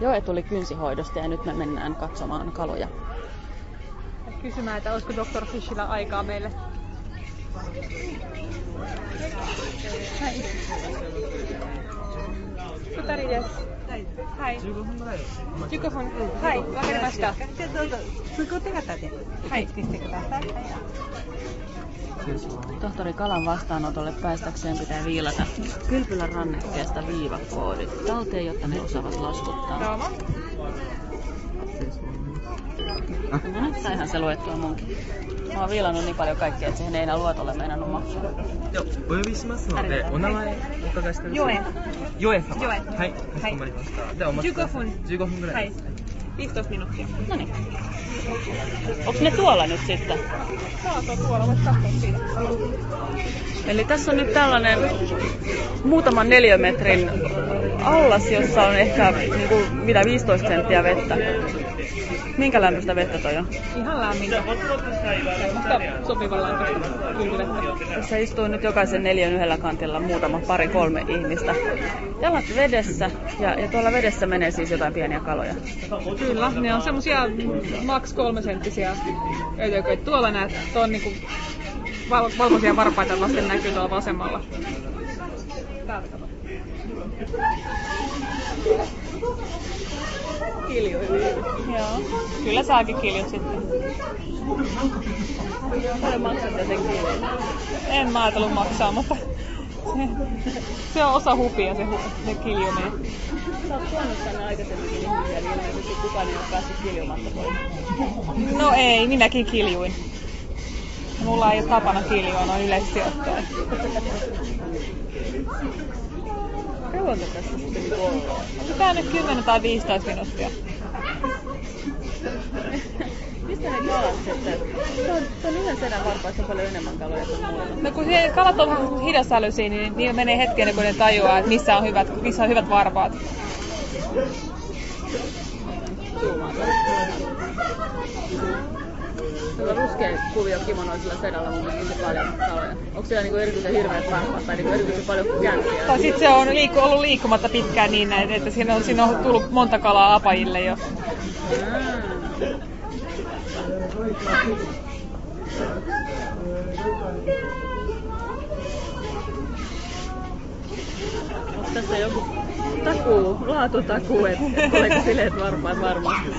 Joe tuli kynsihoidosta ja nyt me mennään katsomaan kaloja. Kysymään, että olisiko Dr. Fishillä aikaa meille. Hai. 二人です。はい。 15分ぐらい15分。はい、わかりました。じゃあどうぞ通行手形ではい受付してください。はい 失礼します Tohtori Kalan vastaanotolle päästäkseen pitää viilata kylpylän rannekkeesta viivakoodit talteen, jotta ne osaavat laskuttaa. どうも。 失礼します No nyt saihan se luettua munkin. Mä oon viilannut niin paljon kaikkea, että siihen ei enää luotolle meinannut maksaa. ではお呼びしますのでありがとうお名前お伺いしてよろしいヨエヨエ様ヨエはいかしこまりましたではお待ちください15 15分ぐらいです 15 minuuttia. No niin. Onks ne tuolla nyt sitten? Saat on tuolla, voit katsoa siitä. Eli tässä on nyt tällainen muutaman neliömetrin allas, jossa on ehkä niin kuin, mitä 15 senttiä vettä. Minkä lämpöistä vettä toi on? Ihan lämmintä. Semmoista sopivan lämpöistä kylvettä. Tässä istuu nyt jokaisen neljän yhdellä kantilla muutama pari kolme ihmistä. Jalat vedessä ja, ja tuolla vedessä menee siis jotain pieniä kaloja. Kyllä, ne on semmosia maks kolmesenttisiä ötököitä. Tuolla näet, tuo on niinku val- valkoisia varpaita vasten näkyy tuolla vasemmalla. Täältä kato. Kiljui. Joo. Kyllä saakin kiljut sitten. Paljon maksatte sen kiljun? En mä ajatellut maksaa, mutta se, se on osa hupia se, hu- se kiljuminen. Sä oot tuonut tänne aikaisemminkin ihmisiä, niin ilmeisesti kukaan ei ole päässyt kiljumatta pois. No ei, minäkin kiljuin. Mulla ei ole tapana kiljua noin yleisesti ottaen. Kauanko tässä sitten? Onko tää nyt 10 tai 15 minuuttia? Mistä ne kalat sitten? Tuon, tuon yhden sedän varpaissa on paljon enemmän kaloja kuin muilla. No kun se kalat on hidasälyisiä, niin niillä menee hetken, kun ne tajuaa, että missä on hyvät, missä on hyvät varpaat. Zoomaan Tuolla ruskea kuvio kimonoisella sedällä mun mielestä tosi paljon kaloja. Onko siellä niinku erityisen hirveät varpaat tai niinku erityisen paljon känsiä? Tai sitten se on liikku, ollut liikkumatta pitkään niin, että siinä on, siinä on tullut monta kalaa apajille jo. Onko tässä joku takuu, laatutakuu, että tuleeko sileet varpaat varmasti?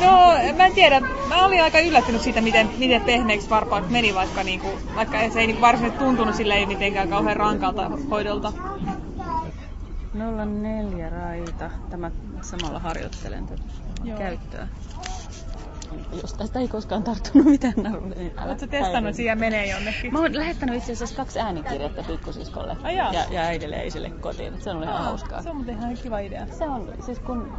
No, mä en tiedä. Mä olin aika yllättynyt siitä, miten, miten pehmeäksi varpaat meni, vaikka, niinku, vaikka se ei niinku varsinaisesti tuntunut silleen mitenkään kauhean rankalta hoidolta. 04 raita. Tämä samalla harjoittelen tätä Joo. käyttöä. Jos tästä ei koskaan tarttunut mitään narulle, niin älä Oletko testannut, että siihen menee jonnekin? Mä oon lähettänyt itse asiassa kaksi äänikirjettä pikkusiskolle jaa. ja, ja äidille ja isille kotiin. Se on ollut ihan hauskaa. Se on muuten ihan kiva idea. Se on, siis kun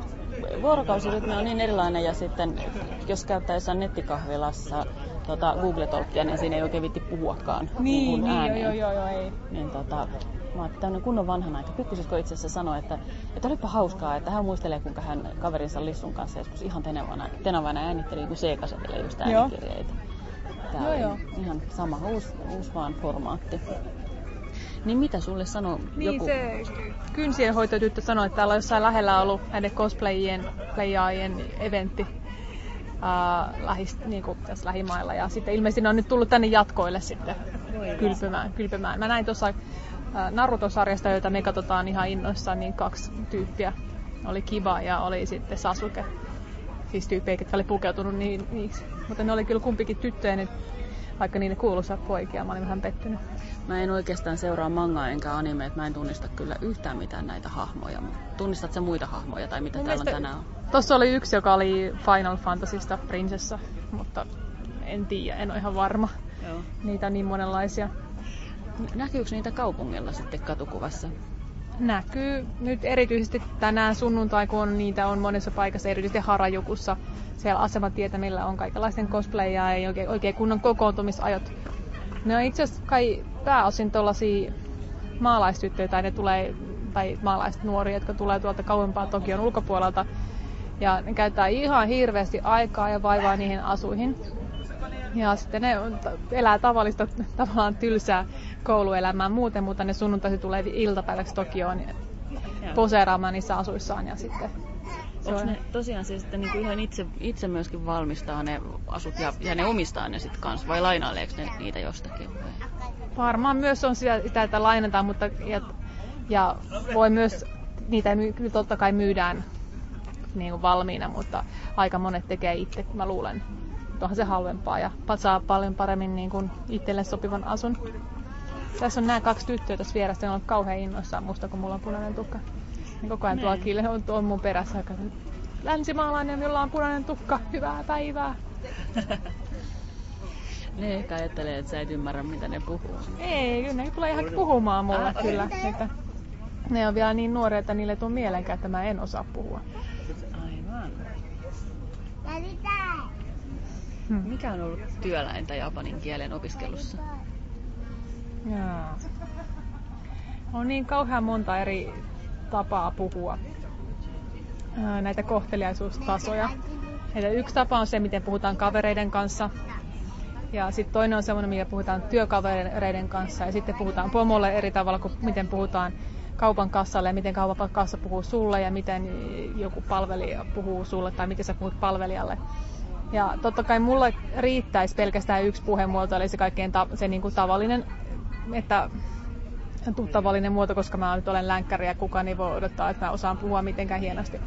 vuorokausirytmi on niin erilainen ja sitten jos käyttää jossain nettikahvilassa tota, Google-tolkkia, niin siinä ei oikein vitti puhuakaan Niin, niin, joo, ääneen. joo, joo, joo, ei. Niin tota, mä oon tämmönen kunnon vanhan aika. Pikkusisko itse asiassa sanoi, että, että olipa hauskaa, että hän muistelee, kuinka hän kaverinsa Lissun kanssa joskus ihan tenavana, tenavana äänitteli joku C-kasetille just äänikirjeitä. Tää Joo, joo. ihan sama, uusi, uusi vaan formaatti. Niin mitä sulle sanoo Niin joku? se kynsien hoitotyttö sanoi, että täällä on jossain lähellä ollut näiden cosplayien, playaajien eventti uh, lähis, niin kuin tässä lähimailla. Ja sitten ilmeisesti ne on nyt tullut tänne jatkoille sitten kylpymään. kylpymään. Mä näin tuossa Naruto-sarjasta, joita me katsotaan ihan innoissaan, niin kaksi tyyppiä. Oli Kiba ja oli sitten Sasuke. Siis tyyppejä, jotka oli pukeutunut niin, niiksi. Mutta ne oli kyllä kumpikin tyttöjä, niin vaikka niin ne kuuluisivat poikia. Mä olin vähän pettynyt. Mä en oikeastaan seuraa mangaa enkä anime, että mä en tunnista kyllä yhtään mitään näitä hahmoja. Tunnistat sä muita hahmoja tai mitä Mun täällä on tänään? Tossa oli yksi, joka oli Final Fantasysta prinsessa, mutta en tiedä, en ole ihan varma. Joo. Niitä on niin monenlaisia. Näkyykö niitä kaupungilla sitten katukuvassa? Näkyy nyt erityisesti tänään sunnuntai, kun niitä on monessa paikassa, erityisesti Harajukussa. Siellä asematietämillä on kaikenlaisten cosplayia ja oikein, oikein kunnon kokoontumisajot. Ne on itse asiassa kai pääosin tuollaisia maalaistyttöjä tai ne tulee, tai maalaisnuoria, jotka tulee tuolta kauempaa Tokion ulkopuolelta. Ja ne käyttää ihan hirveästi aikaa ja vaivaa niihin asuihin. Ja sitten ne elää tavallista tavallaan tylsää kouluelämää muuten, mutta ne sunnuntaisin tulee iltapäiväksi Tokioon poseeraamaan niissä asuissaan ja sitten Onko on- ne tosiaan siis sitten niinku ihan itse, itse myöskin valmistaa ne asut ja, ja ne omistaa ne sitten kanssa vai lainaileeko ne niitä jostakin? vai? Varmaan myös on sitä, sitä että lainataan, mutta ja, ja voi myös, niitä kyllä totta kai myydään niin kuin valmiina, mutta aika monet tekee itse, mä luulen. Onhan se halvempaa ja saa paljon paremmin niin kuin itselle sopivan asun. Tässä on nämä kaksi tyttöä tässä vieressä, ne on kauhean innoissaan musta, kun mulla on punainen tukka. Niin koko ajan tuo Niin. Kille on, on mun perässä. joka- Länsimaalainen, jolla on punainen tukka, hyvää päivää. Ne ehkä ajattelee, että sä et ymmärrä mitä ne puhuu. Ei, kyllä ne tulee ihan puhumaan mulle Ah, kyllä. Että ne on vielä niin nuoria, että niille ei tule mielenkään, että mä en osaa puhua. Aivan. Hmm. Mikä on ollut työläintä japanin kielen opiskelussa? Jaa. On niin kauhean monta eri tapaa puhua näitä kohteliaisuustasoja. Että yksi tapa on se, miten puhutaan kavereiden kanssa. Ja sitten toinen on semmoinen, millä puhutaan työkavereiden kanssa. Ja sitten puhutaan pomolle eri tavalla kuin miten puhutaan kaupan kassalle ja miten kaupan kassa puhuu sulle ja miten joku palvelija puhuu sulle tai miten sä puhut palvelijalle. Ja totta kai mulle riittäisi pelkästään yksi puhemuoto, eli se kaikkein ta- se niin kuin tavallinen, että tuttavallinen muoto, koska mä nyt olen länkkäri ja kukaan ei voi odottaa, että mä osaan puhua mitenkään hienosti.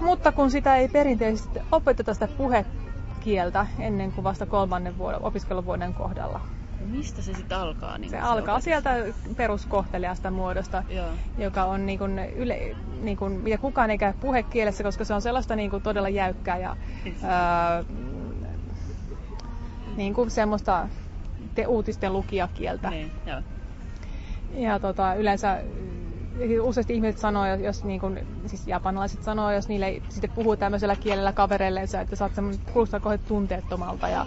Mutta kun sitä ei perinteisesti opeteta sitä puhekieltä ennen kuin vasta kolmannen vuoden, opiskeluvuoden kohdalla. Mistä se sitten alkaa? Niin Se kun alkaa opetus? sieltä peruskohteliasta muodosta, Joo. joka on niin kuin yle, niin kuin, ja kukaan ei käy puhekielessä, koska se on sellaista niin kuin todella jäykkää ja ää, niin kuin semmoista te uutisten lukijakieltä. Niin, joo. Ja tota, yleensä useasti ihmiset sanoo, jos niin kun, siis japanilaiset sanoo, jos niille sitten puhuu tämmöisellä kielellä kavereilleensa, että sä oot semmoinen, kuulostaa kohden tunteettomalta ja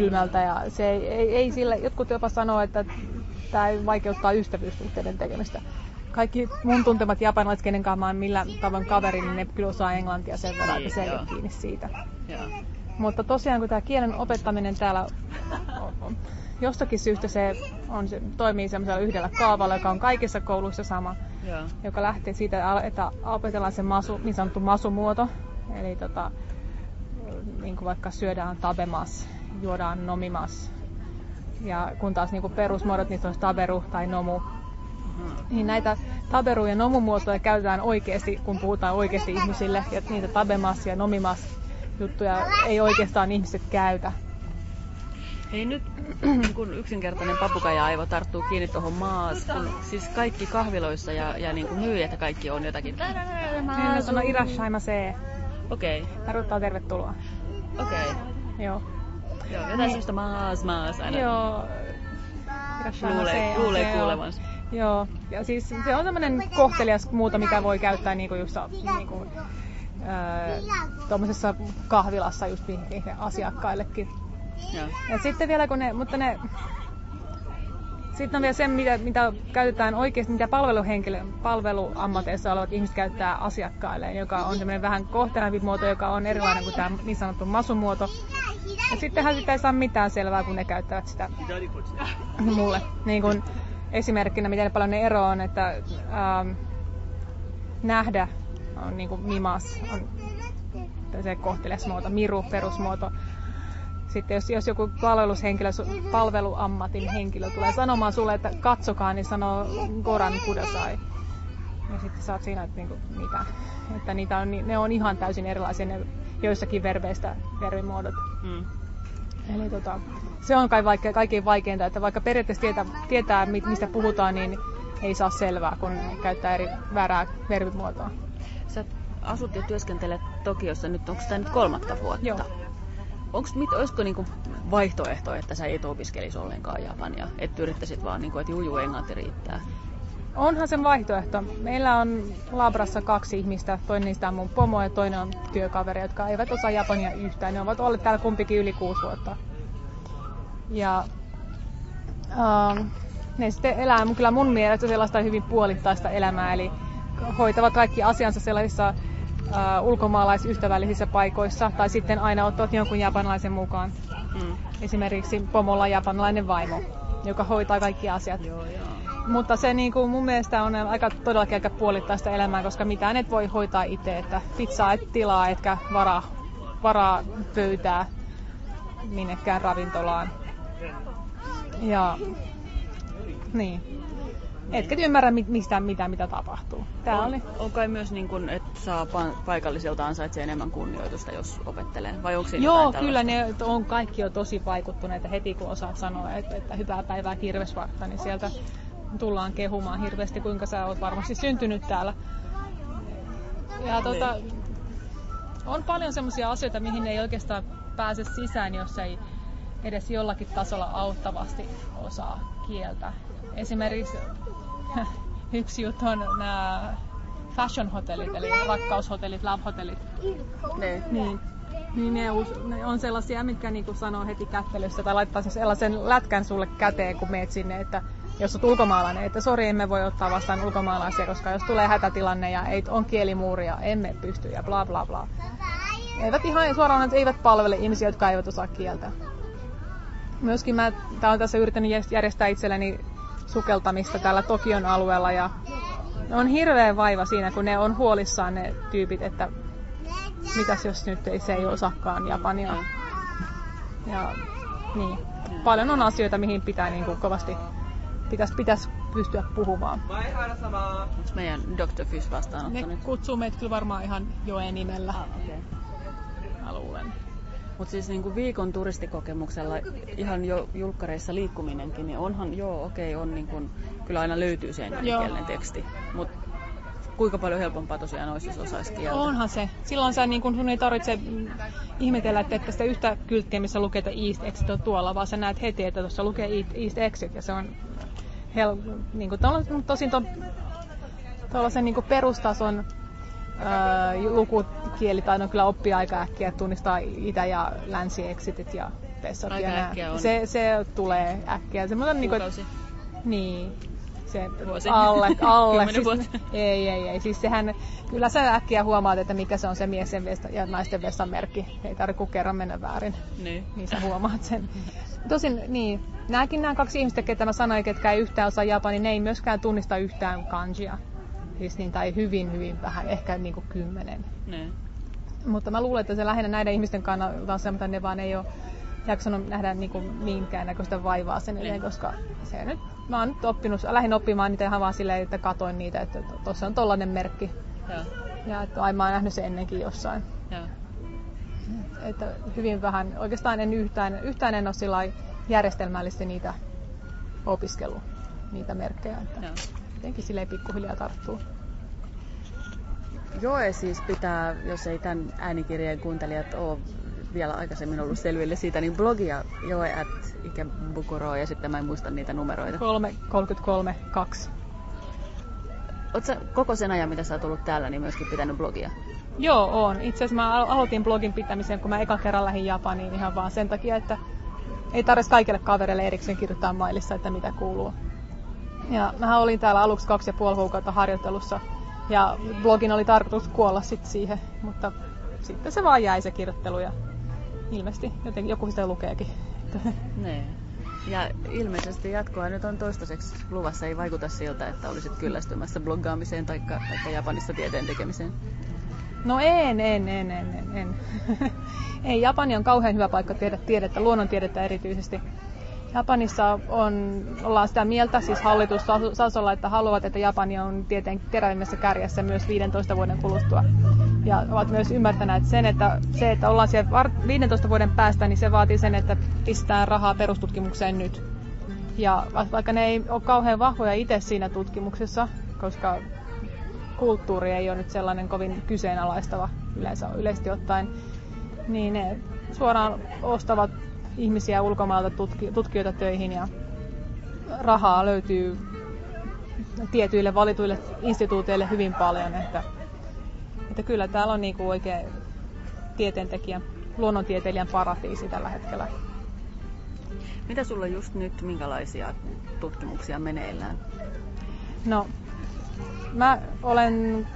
kylmältä ja se ei, ei, ei sille, jotkut jopa sanoo, että tämä vaikeuttaa ystävyyssuhteiden tekemistä. Kaikki mun tuntemat japanilaiset, kenen kanssa mä oon millään tavoin kaveri, niin ne kyllä osaa englantia sen verran, että se ei Niin, ole kiinni siitä. joo. Mutta tosiaan kun tämä kielen opettaminen täällä jostakin syystä se, on, se toimii semmoisella yhdellä kaavalla, joka on kaikissa kouluissa sama, Joo. joka lähtee siitä, että opetellaan se masu, niin sanottu masumuoto. Eli tota, niin kuin vaikka syödään tabemas, juodaan nomimas. Ja kun taas niin kuin perusmuodot, niistä olisi taberu tai nomu. Niin näitä taberu- ja nomumuotoja käytetään oikeasti, kun puhutaan oikeasti ihmisille. Ja niitä tabemas ja nomimas juttuja ei oikeastaan ihmiset käytä. Hei nyt niin kun yksinkertainen papukaja-aivo tarttuu kiinni tuohon maas, kun siis kaikki kahviloissa ja, ja niin kuin myyjät ja kaikki on jotakin. Niin ne sanoo irashaimasee. Okei, Tarkoittaa tervetuloa. okei. Joo. Joo, jotain sellaista maas maas aina. Joo. Luulee, luulee kuulevansa. Joo, ja siis se on tämmöinen kohtelias muuta, mikä voi käyttää niinku just niinku, öö, tuommoisessa kahvilassa just asiakkaillekin. Joo. Ja sitten vielä kun ne, mutta ne, sitten on vielä se, mitä, mitä käytetään oikeasti, mitä palveluhenkilö, palveluammateissa olevat ihmiset käyttää asiakkaille, joka on semmoinen vähän kohtelempi muoto, joka on erilainen kuin tämä niin sanottu masumuoto. Ja sittenhän sitä ei saa mitään selvää, kun ne käyttävät sitä mulle. Niin kuin esimerkkinä, miten paljon ne ero on, että ähm, nähdä on niin kuin mimas, on se kohtelias muoto, miru, perusmuoto. Sitten jos, jos joku palvelushenkilö, palveluammatin henkilö tulee sanomaan sulle, että katsokaa, niin sanoo Goran Kudasai. Ja sitten saat siinä, että niinku, mitä. Että niitä on, ne on ihan täysin erilaisia ne joissakin verbeistä verbimuodot. Mm. Eli tota, se on kai vaikea, kaikkein vaikeinta, että vaikka periaatteessa tietää, tietää mi- mistä puhutaan, niin ei saa selvää, kun käyttää eri väärää verbimuotoa. Sä asut ja työskentelet Tokiossa nyt, onko tämä nyt kolmatta vuotta? Joo. Onks, mit, olisiko niinku vaihtoehto, että sä et opiskelisi ollenkaan japania? Että yrittäisit vaan, niinku, että juju englanti riittää. Onhan sen vaihtoehto. Meillä on Labrassa kaksi ihmistä. Toinen niistä on mun pomo ja toinen on työkaveri, jotka eivät osaa japania yhtään. Ne ovat olleet täällä kumpikin yli kuusi vuotta. Ja ähm, ne sitten elää mun- kyllä mun mielestä sellaista hyvin puolittaista elämää, eli hoitavat kaikki asiansa sellaisissa äh, ulkomaalaisystävällisissä paikoissa, tai sitten aina ottavat jonkun japanilaisen mukaan. Mm. Esimerkiksi pomolla japanilainen vaimo, joka hoitaa kaikki asiat. Joo, joo. Mutta se niin kuin mun mielestä on aika todellakin aika puolittaista elämää, koska mitään et voi hoitaa itse, että pizzaa et tilaa etkä varaa, varaa pöytää minnekään ravintolaan. Ja niin. Etkä ymmärrä mistä mitä, mitä tapahtuu. Tää on, oli. on kai myös niin kuin, että saa paikallisilta ansaitsee enemmän kunnioitusta, jos opettelee. Vai onko siinä Joo, kyllä ne on kaikki jo tosi vaikuttuneita heti, kun osaat sanoa, että, että hyvää päivää kirvesvartta, niin sieltä tullaan kehumaan hirveästi, kuinka sä oot varmasti syntynyt täällä. Ja tota, on paljon semmoisia asioita, mihin ei oikeastaan pääse sisään, jos ei edes jollakin tasolla auttavasti osaa kieltä. Esimerkiksi yksi juttu on nämä fashion hotellit, eli rakkaushotellit, love-hotellit. Ne. Niin. Niin ne, ne on sellaisia, mitkä niinku sanoo heti kättelyssä tai laittaa sellaisen lätkän sulle käteen, kun meet sinne, että jos olet ulkomaalainen, että sori, emme voi ottaa vastaan ulkomaalaisia, koska jos tulee hätätilanne ja ei, on kielimuuria, emme pysty ja bla bla bla. Eivät ihan suoraan, että eivät palvele ihmisiä, jotka eivät osaa kieltä. Myöskin mä tää on tässä yrittänyt järjestää itselleni sukeltamista täällä Tokion alueella ja on hirveä vaiva siinä, kun ne on huolissaan ne tyypit, että mitäs jos nyt ei, se ei osaakaan Japania. Ja niin, paljon on asioita, mihin pitää niin kuin kovasti pitäisi, pitäisi pystyä puhumaan. Onko meidän Dr. Fys vastaanottanut? Ne kutsuu meitä kyllä varmaan ihan Joen nimellä. Ah, okay. Mä luulen. Mutta siis niinku viikon turistikokemuksella ihan jo julkkareissa liikkuminenkin, niin onhan, joo okei, okay, on niinku, kyllä aina löytyy se englanninkielinen teksti. Mutta kuinka paljon helpompaa tosiaan olisi, jos osaisi kieltä. Onhan se. Silloin sä, niin kun sun ei tarvitse ihmetellä, että, että sitä yhtä kylttiä, missä lukee, että East Exit on tuolla, vaan sä näet heti, että tuossa lukee East Exit, ja se on hel, niin kuin, tosin ton, tuollaisen niin perustason lukukielitaidon kyllä oppii aika äkkiä, että tunnistaa itä- ja länsi-exitit ja vessat. Aika ja on. Se, se tulee äkkiä. Semmoinen, niin kuin, niin, se Vuosi. alle, alle. siis, ei, ei, ei. Siis sehän, kyllä sä äkkiä huomaat, että mikä se on se miesten vesta ja naisten vessan merkki. Ei tarvitse kuin kerran mennä väärin. Niin. Niin sä huomaat sen. Tosin, niin, nämäkin nämä kaksi ihmistä, ketä mä sanoin, ketkä ei yhtään osaa japani, ne ei myöskään tunnista yhtään kanjia. Siis niin, tai hyvin, hyvin vähän, ehkä niin kuin kymmenen. Niin. Mutta mä luulen, että se lähinnä näiden ihmisten kannalta on se, mitä ne vaan ei ole jaksanut nähdä niin kuin minkäännäköistä vaivaa sen eteen, niin. koska se nyt, mä oon nyt oppinut, lähdin oppimaan niitä ihan vaan silleen, että katoin niitä, että tuossa on tollanen merkki. Ja, ja että ai mä oon nähnyt sen ennenkin jossain. Ja. Että hyvin vähän, oikeastaan en yhtään, yhtään en ole sillä järjestelmällisesti niitä opiskellut, niitä merkkejä. Että ja. jotenkin silleen pikkuhiljaa tarttuu. Joe siis pitää, jos ei tämän äänikirjeen kuuntelijat ole vielä aikaisemmin ollut selville siitä, niin blogia joe at ikebukuro ja sitten mä en muista niitä numeroita. 3, 33, 2. Oletko koko sen ajan, mitä sä oot ollut täällä, niin myöskin pitänyt blogia? Joo, on. Itse asiassa mä aloitin blogin pitämisen, kun mä ekan kerran lähdin Japaniin ihan vaan sen takia, että ei tarvitsisi kaikille kavereille erikseen kirjoittaa mailissa, että mitä kuuluu. Ja mä olin täällä aluksi kaksi ja puoli kuukautta harjoittelussa ja blogin oli tarkoitus kuolla sitten siihen, mutta sitten se vaan jäi se kirjoittelu ja ilmeisesti joten joku sitä lukeekin. Niin. Ja ilmeisesti jatkoa nyt on toistaiseksi luvassa. Ei vaikuta siltä, että olisit kyllästymässä bloggaamiseen tai Japanissa tieteen tekemiseen. No en, en, en, en, en. en. Ei, Japani on kauhean hyvä paikka tehdä tiedettä, luonnontiedettä erityisesti. Japanissa on, ollaan sitä mieltä, siis hallitustasolla, että haluavat, että Japani on tieteen terävimmässä kärjessä myös 15 vuoden kuluttua. Ja ovat myös ymmärtäneet sen, että se, että ollaan siellä 15 vuoden päästä, niin se vaatii sen, että pistää rahaa perustutkimukseen nyt. Ja vaikka ne ei ole kauhean vahvoja itse siinä tutkimuksessa, koska kulttuuri ei ole nyt sellainen kovin kyseenalaistava yleensä, yleisesti ottaen, niin ne suoraan ostavat ihmisiä ulkomailta tutki, tutkijoita töihin ja rahaa löytyy tietyille valituille instituuteille hyvin paljon. Että, että kyllä täällä on niinku oikein tieteentekijä, luonnontieteilijän paratiisi tällä hetkellä. Mitä sulla just nyt, minkälaisia tutkimuksia meneillään? No, mä olen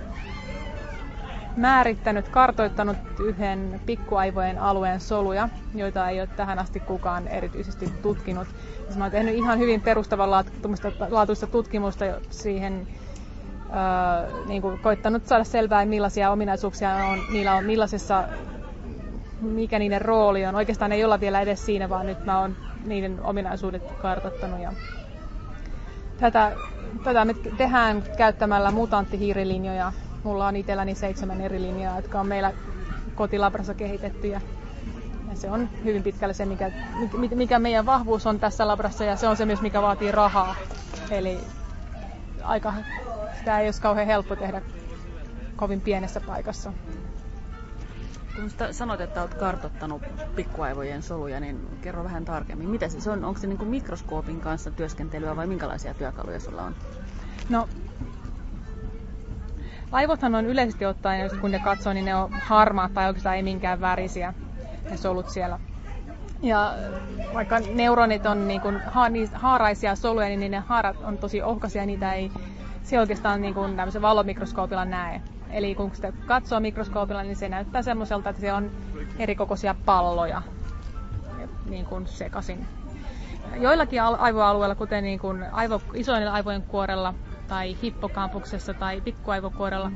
määrittänyt, kartoittanut yhden pikkuaivojen alueen soluja joita ei ole tähän asti kukaan erityisesti tutkinut. Siis mä oon tehnyt ihan hyvin perustavanlaatuista tutkimusta siihen, ää, niin kuin koittanut saada selvää, millaisia ominaisuuksia on, niillä on, millaisessa, mikä niiden rooli on. Oikeastaan ei olla vielä edes siinä, vaan nyt mä oon niiden ominaisuudet kartoittanut. Ja tätä, tätä me tehdään käyttämällä mutanttihiirilinjoja. Mulla on itselläni seitsemän eri linjaa, jotka on meillä kotilabrassa kehitetty. Ja se on hyvin pitkälle se, mikä, mikä meidän vahvuus on tässä labrassa ja se on se myös, mikä vaatii rahaa. Eli aika, sitä ei olisi kauhean helppo tehdä kovin pienessä paikassa. Kun sä sanoit, että olet kartottanut pikkuaivojen soluja, niin kerro vähän tarkemmin. Mitä se on? Onko se niin kuin mikroskoopin kanssa työskentelyä vai minkälaisia työkaluja sulla on? No, aivothan on yleisesti ottaen, kun ne katsoo, niin ne on harmaat tai oikeastaan ei minkään värisiä ne solut siellä. Ja vaikka neuronit on niin kuin ha, haaraisia soluja, niin ne haarat on tosi ohkaisia niitä ei se oikeastaan niin kuin valomikroskoopilla näe. Eli kun sitä katsoo mikroskoopilla, niin se näyttää semmoiselta, että se on erikokoisia palloja niin kuin sekaisin. Joillakin aivoalueilla, kuten niin kuin aivo, isoinen aivojen kuorella tai hippokampuksessa tai pikkuaivokuorella,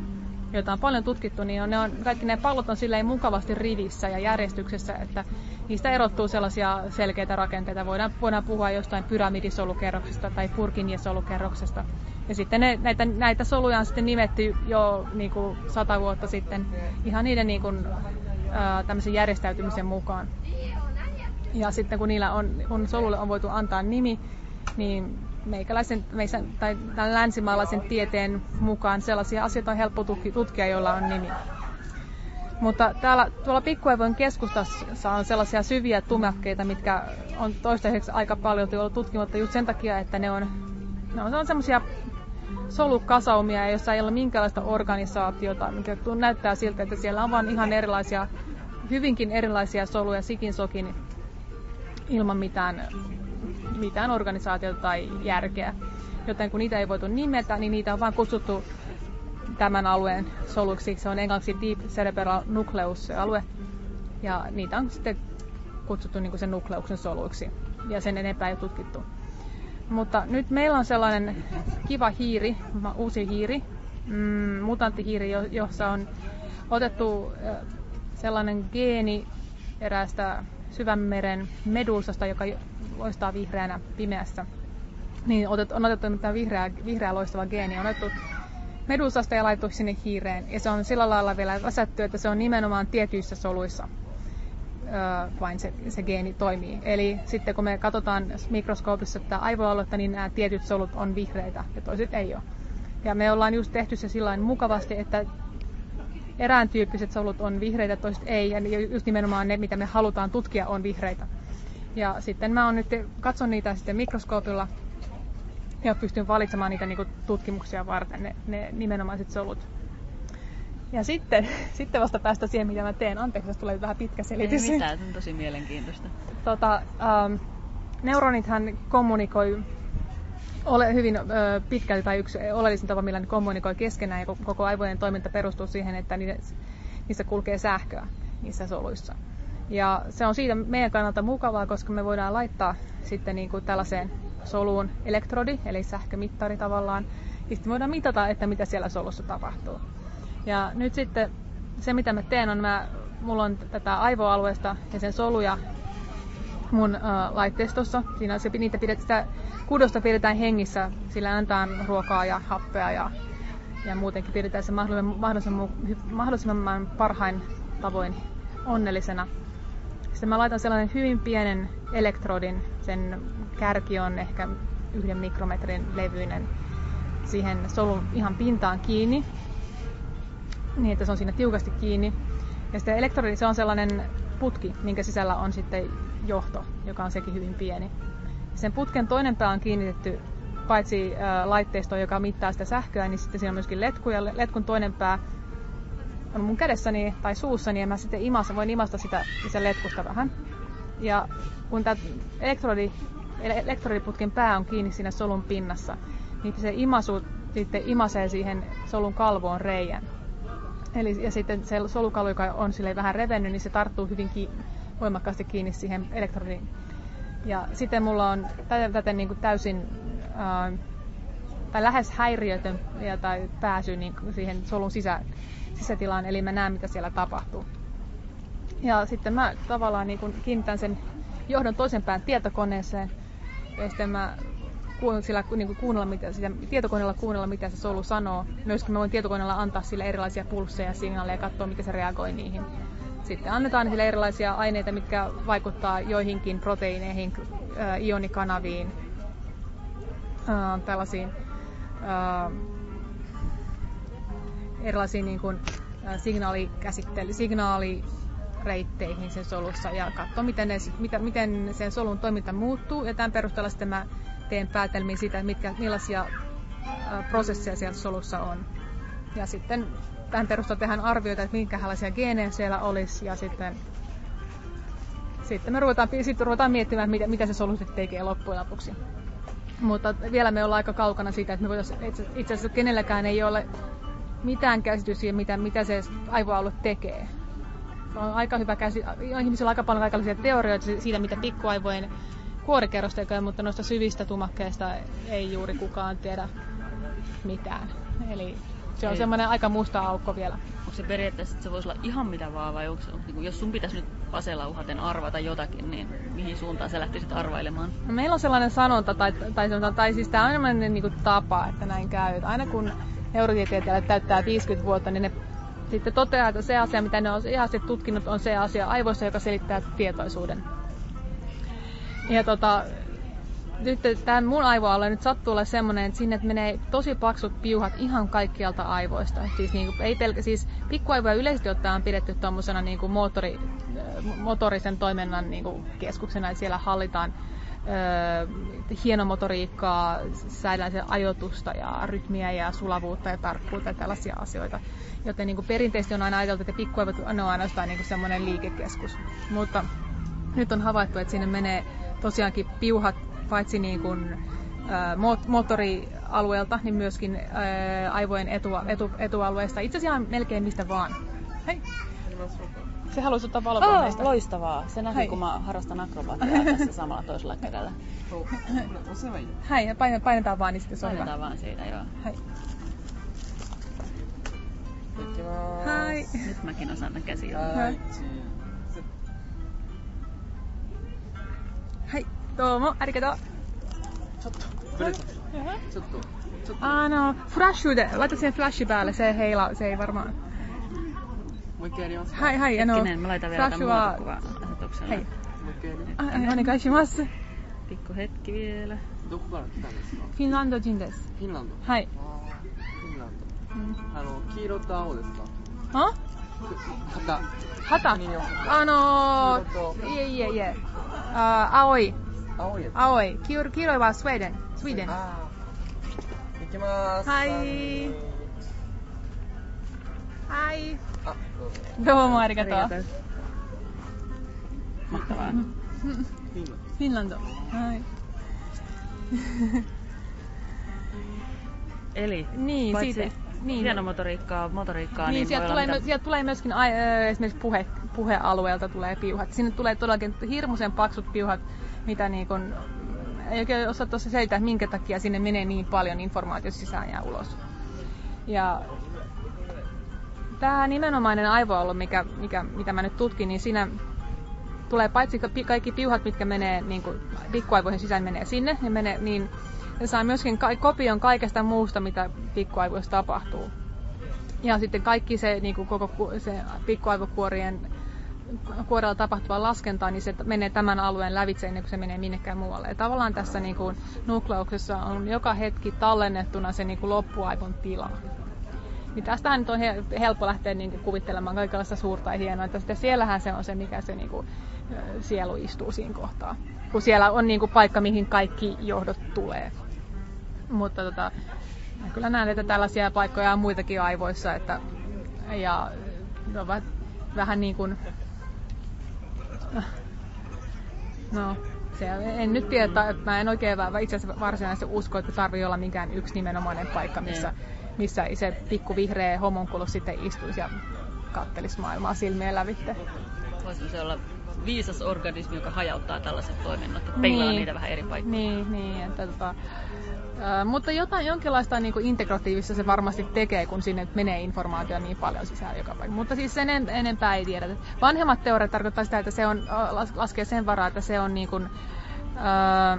joita on paljon tutkittu, niin on, ne on, kaikki ne pallot on silleen mukavasti rivissä ja järjestyksessä, että niistä erottuu sellaisia selkeitä rakenteita. Voidaan, voidaan puhua jostain pyramidisolukerroksesta tai purkinjesolukerroksesta. Ja sitten ne, näitä, näitä soluja on sitten nimetty jo niin kuin sata vuotta sitten ihan niiden niin kuin, ää, järjestäytymisen mukaan. Ja sitten kun niillä on, kun solulle on voitu antaa nimi, niin meikäläisen meisen, tai tämän länsimaalaisen tieteen mukaan sellaisia asioita on helppo tutkia, joilla on nimi. Mutta täällä tuolla pikkuaivojen keskustassa on sellaisia syviä tumakkeita, mitkä on toistaiseksi aika paljon ollut tutkimatta just sen takia, että ne on, ne on semmoisia solukasaumia, joissa ei ole minkäänlaista organisaatiota, mikä näyttää siltä, että siellä on vain ihan erilaisia, hyvinkin erilaisia soluja sikin sokin ilman mitään mitään organisaatiota tai järkeä. Joten kun niitä ei voitu nimetä, niin niitä on vain kutsuttu tämän alueen soluksi. Se on englanniksi Deep Cerebral Nucleus se alue. Ja niitä on sitten kutsuttu niin kuin sen nukleuksen soluiksi. Ja sen enempää ei tutkittu. Mutta nyt meillä on sellainen kiva hiiri, uusi hiiri, mm, mutanttihiiri, jossa on otettu sellainen geeni eräästä syvänmeren medusasta, joka loistaa vihreänä pimeässä. Niin on otettu tämä vihreä, vihreä loistava geeni, on otettu medusasta ja laitettu sinne hiireen. Ja se on sillä lailla vielä väsätty, että se on nimenomaan tietyissä soluissa öö, vain se, se geeni toimii. Eli sitten kun me katsotaan mikroskoopissa tätä aivoaluetta, niin nämä tietyt solut on vihreitä ja toiset ei ole. Ja me ollaan just tehty se sillä mukavasti, että erään tyyppiset solut on vihreitä, toiset ei, ja just nimenomaan ne, mitä me halutaan tutkia, on vihreitä. Ja sitten mä oon nyt, katson niitä sitten mikroskoopilla ja pystyn valitsemaan niitä niinku tutkimuksia varten, ne, ne nimenomaiset solut. Ja sitten, sitten vasta päästä siihen, mitä mä teen. Anteeksi, jos tulee vähän pitkä selitys. Ei mitään, se on tosi mielenkiintoista. Tota, ähm, neuronithan kommunikoi ole hyvin ö, pitkälti tai yksi oleellisin tapa, millä ne kommunikoi keskenään ja koko aivojen toiminta perustuu siihen, että niissä kulkee sähköä niissä soluissa. Ja se on siitä meidän kannalta mukavaa, koska me voidaan laittaa sitten niin kuin tällaiseen soluun elektrodi, eli sähkömittari tavallaan, ja sitten voidaan mitata, että mitä siellä solussa tapahtuu. Ja nyt sitten se, mitä mä teen, on mä, mulla on tätä aivoalueesta ja sen soluja mun äh, laitteistossa. Siinä se, niitä pidet, sitä kudosta pidetään hengissä, sillä antaa ruokaa ja happea ja, ja muutenkin pidetään se mahdollisimman, mahdollisimman parhain tavoin onnellisena. Sitten mä laitan sellainen hyvin pienen elektrodin, sen kärki on ehkä yhden mikrometrin levyinen, siihen solun ihan pintaan kiinni, niin että se on siinä tiukasti kiinni. Ja sitten elektrodi, se on sellainen putki, minkä sisällä on sitten johto, joka on sekin hyvin pieni. Sen putken toinen pää on kiinnitetty paitsi laitteistoon, joka mittaa sitä sähköä, niin sitten siinä on myöskin letku ja letkun toinen pää on mun kädessäni tai suussani ja mä sitten imassa, voin imasta sitä, sitä letkusta vähän. Ja kun tämä elektrodi, elektrodiputken pää on kiinni siinä solun pinnassa, niin se imasu sitten imasee siihen solun kalvoon reijän. Eli, ja sitten se solukalu, joka on sille vähän revennyt, niin se tarttuu hyvin ki- voimakkaasti kiinni siihen elektroniin. Ja sitten mulla on täten, täten niin kuin täysin ää, tai lähes häiriötön ja, tai pääsy niin siihen solun sisä, sisätilaan, eli mä näen mitä siellä tapahtuu. Ja sitten mä tavallaan niin kuin kiinnitän sen johdon toisen pään tietokoneeseen ja sitten mä sillä, niin kuin kuunnella, mitä, sitä, tietokoneella kuunnella, mitä se solu sanoo. Myöskin mä voin tietokoneella antaa sille erilaisia pulsseja ja signaaleja ja katsoa, miten se reagoi niihin. Sitten annetaan sille erilaisia aineita, mitkä vaikuttaa joihinkin proteiineihin, äh, ionikanaviin, äh, tällaisiin äh, erilaisiin niin kuin, signaalikäsittely, signaalireitteihin sen solussa ja katsoa, miten, ne, mitä, miten sen solun toiminta muuttuu. Ja tämän perusteella sitten mä teen päätelmiä siitä, mitkä, millaisia prosesseja siellä solussa on. Ja sitten tähän perusteella tehdään arvioita, että minkälaisia geenejä siellä olisi ja sitten sitten me ruvetaan, sitten ruvetaan miettimään, mitä, mitä se solu sitten tekee loppujen lopuksi. Mutta vielä me ollaan aika kaukana siitä, että me voitaisiin, itse asiassa kenelläkään ei ole mitään käsitys siitä, mitä, mitä se aivoalue tekee. On aika hyvä käsitys. Ihmisillä on aika paljon kaikenlaisia teorioita siitä, mitä pikkuaivojen kuorikerros tekee, mutta noista syvistä tumakkeista ei juuri kukaan tiedä mitään. Eli se on semmoinen aika musta aukko vielä. Onko se periaatteessa, että se voisi olla ihan mitä vaan, vai onko, onko, niin jos sun pitäisi nyt aseella uhaten arvata jotakin, niin mihin suuntaan sä lähtisit arvailemaan? No, meillä on sellainen sanonta, tai, tai, sanotaan, tai siis tämä on sellainen niin kuin tapa, että näin käy. Että aina kun neurotieteilijät täyttää 50 vuotta, niin ne sitten toteaa, että se asia, mitä ne on ihan tutkinut, on se asia aivoissa, joka selittää tietoisuuden. Ja tota, nyt tämä mun aivoalue nyt sattuu olla semmoinen, että sinne menee tosi paksut piuhat ihan kaikkialta aivoista. Siis, niin kuin, ei pelkä, siis pikkuaivoja yleisesti ottaen on pidetty tuommoisena niin äh, motorisen toiminnan niin kuin keskuksena, että siellä hallitaan ö, hienomotoriikkaa, säädellään sen ajoitusta ja rytmiä ja sulavuutta ja tarkkuutta ja tällaisia asioita. Joten niin kuin perinteisesti on aina ajateltu, että pikkuaivot on ainoastaan niin semmoinen liikekeskus. Mutta nyt on havaittu, että sinne menee tosiaankin piuhat paitsi niin kuin, mo- moottorialueelta, niin myöskin aivojen etu, etu, etualueesta. Itse asiassa melkein mistä vaan. Hei! Se halusi ottaa valokuva oh, meistä. Loistavaa. Se näkyy, kun mä harrastan akrobatiaa tässä samalla toisella kädellä. Hai, ja painetaan, painetaan vaan, niin sitten se on Painetaan hyvä. vaan siitä, joo. Hei. Hei. Nyt mäkin osaan ne käsi. Hei. Tomo, arigato. Sotto. Sotto. Ah no, flash 私フラッシュ päälle, se, heila, se ei varmaan... もう一回やりますはいはいあの最初ははいあお願いしますピどこから来たんですか？フィンランド人です。フィンランド？はい。フィンランド。うん、あの、黄色と青ですか？あ？旗。旗？あのー、いえいえいえ。あ青い。青い青い。黄色黄色はスウェーデン。スウェーデン。行きます。はい。はい。あ、どうぞ。どうもありがとう。 Mahtavaa. フィンランド。 Finlando. Hai. Eli Niin, paitsi siitä. Niin. hienomotoriikkaa, motoriikkaa, Niin, niin, sieltä, voi tulee, olla my- mitä... sieltä tulee myöskin ai, ö, esimerkiksi puhe, puhealueelta tulee piuhat. Sinne tulee todellakin hirmuisen paksut piuhat, mitä niin kun, ei oikein osaa tuossa selittää, minkä takia sinne menee niin paljon informaatiota sisään ja ulos. Ja tämä nimenomainen aivoalue, mikä, mikä, mitä mä nyt tutkin, niin siinä tulee paitsi kaikki piuhat, mitkä menee niin kuin pikkuaivoihin sisään, menee sinne, niin, menee, niin ne saa myöskin ka- kopion kaikesta muusta, mitä pikkuaivoissa tapahtuu. Ja sitten kaikki se, niin kuin koko se pikkuaivokuorien kuorella tapahtuva laskenta, niin se menee tämän alueen lävitse ennen kuin se menee minnekään muualle. Ja tavallaan tässä niin kuin nukleuksessa on joka hetki tallennettuna se niin kuin loppuaivon tila. Niin tästähän nyt on he- helppo lähteä niin kuin kuvittelemaan kaikenlaista suurta ja hienoa. Että sitten siellähän se on se, mikä se niin kuin, sielu istuu siinä kohtaa. Kun siellä on niin kuin paikka, mihin kaikki johdot tulee. Mutta tota, kyllä näen, että tällaisia paikkoja on muitakin aivoissa. Että, ja ovat vähän niin kuin... No, se, en nyt tiedä, että mä en oikein itse asiassa varsinaisesti usko, että tarvii olla mikään yksi nimenomainen paikka, missä, missä se pikku vihreä homunculus sitten istuisi ja kattelisi maailmaa silmien lävitte. Voisiko se olla viisas organismi, joka hajauttaa tällaiset toiminnot, että peilaa Niin. niitä vähän eri paikkoihin. Niin, niin että tota, ää, mutta jotain jonkinlaista niin kuin integratiivista se varmasti tekee, kun sinne menee informaatio niin paljon sisään joka paikka. Mutta siis sen en, enempää ei tiedetä. Vanhemmat teoriat tarkoittaa sitä, että se on, ä, las- laskee sen varaa, että se on niin kuin, ää,